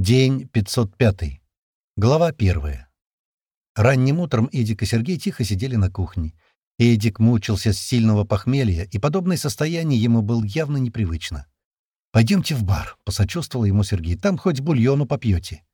День 505. Глава 1. Ранним утром Эдик и Сергей тихо сидели на кухне. Эдик мучился с сильного похмелья, и подобное состояние ему было явно непривычно. «Пойдемте в бар», — посочувствовал ему Сергей, — «там хоть бульону попьете».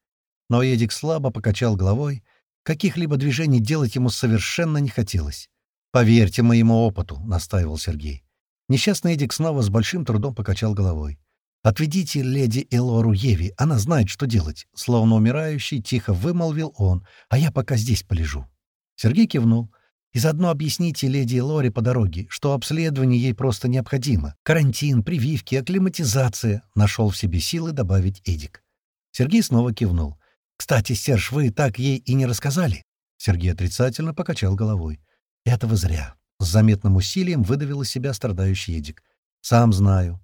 Но Эдик слабо покачал головой. Каких-либо движений делать ему совершенно не хотелось. «Поверьте моему опыту», — настаивал Сергей. Несчастный Эдик снова с большим трудом покачал головой. «Отведите леди Элору Еви, она знает, что делать», — словно умирающий, тихо вымолвил он, «а я пока здесь полежу». Сергей кивнул. «И заодно объясните леди Элоре по дороге, что обследование ей просто необходимо. Карантин, прививки, акклиматизация», — нашел в себе силы добавить Эдик. Сергей снова кивнул. «Кстати, Серж, вы так ей и не рассказали?» Сергей отрицательно покачал головой. «Этого зря». С заметным усилием выдавил из себя страдающий Эдик. «Сам знаю.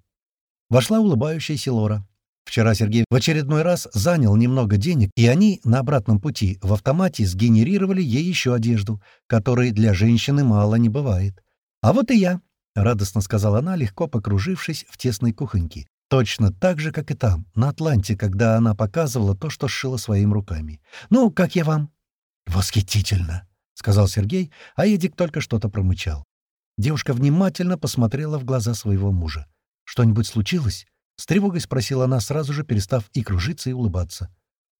Вошла улыбающаяся Лора. Вчера Сергей в очередной раз занял немного денег, и они на обратном пути в автомате сгенерировали ей еще одежду, которой для женщины мало не бывает. «А вот и я», — радостно сказала она, легко покружившись в тесной кухоньке. Точно так же, как и там, на Атланте, когда она показывала то, что сшила своими руками. «Ну, как я вам?» «Восхитительно», — сказал Сергей, а Эдик только что-то промычал. Девушка внимательно посмотрела в глаза своего мужа. «Что-нибудь случилось?» — с тревогой спросила она, сразу же перестав и кружиться, и улыбаться.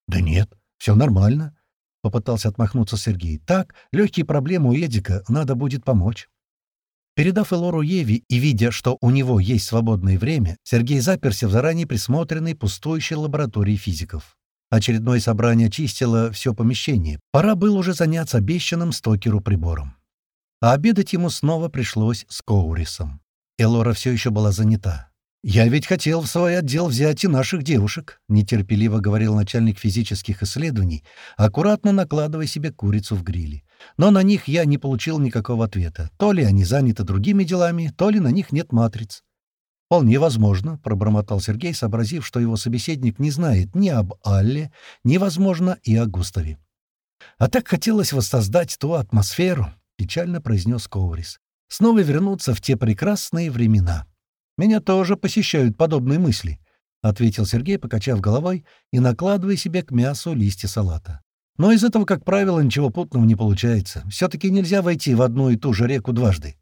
«Да нет, все нормально», — попытался отмахнуться Сергей. «Так, легкие проблемы у Эдика, надо будет помочь». Передав Элору Еви и видя, что у него есть свободное время, Сергей заперся в заранее присмотренной пустующей лаборатории физиков. Очередное собрание чистило все помещение. Пора было уже заняться обещанным стокеру прибором. А обедать ему снова пришлось с Коурисом. Элора все еще была занята. «Я ведь хотел в свой отдел взять и наших девушек», — нетерпеливо говорил начальник физических исследований, аккуратно накладывая себе курицу в гриле. Но на них я не получил никакого ответа. То ли они заняты другими делами, то ли на них нет матриц. «Вполне возможно», — пробормотал Сергей, сообразив, что его собеседник не знает ни об Алле, ни, возможно, и о Густаве. «А так хотелось воссоздать ту атмосферу», — печально произнес Коурис снова вернуться в те прекрасные времена. Меня тоже посещают подобные мысли, — ответил Сергей, покачав головой и накладывая себе к мясу листья салата. Но из этого, как правило, ничего путного не получается. Все-таки нельзя войти в одну и ту же реку дважды.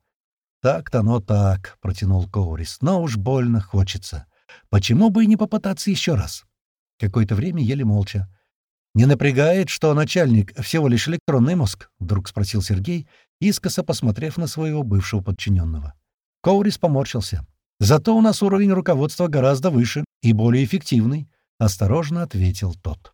«Так-то оно так», — протянул Коурис, — «но уж больно хочется. Почему бы и не попытаться еще раз?» Какое-то время ели молча. «Не напрягает, что начальник всего лишь электронный мозг?» — вдруг спросил Сергей, искоса посмотрев на своего бывшего подчиненного. Коурис поморщился. «Зато у нас уровень руководства гораздо выше и более эффективный», — осторожно ответил тот.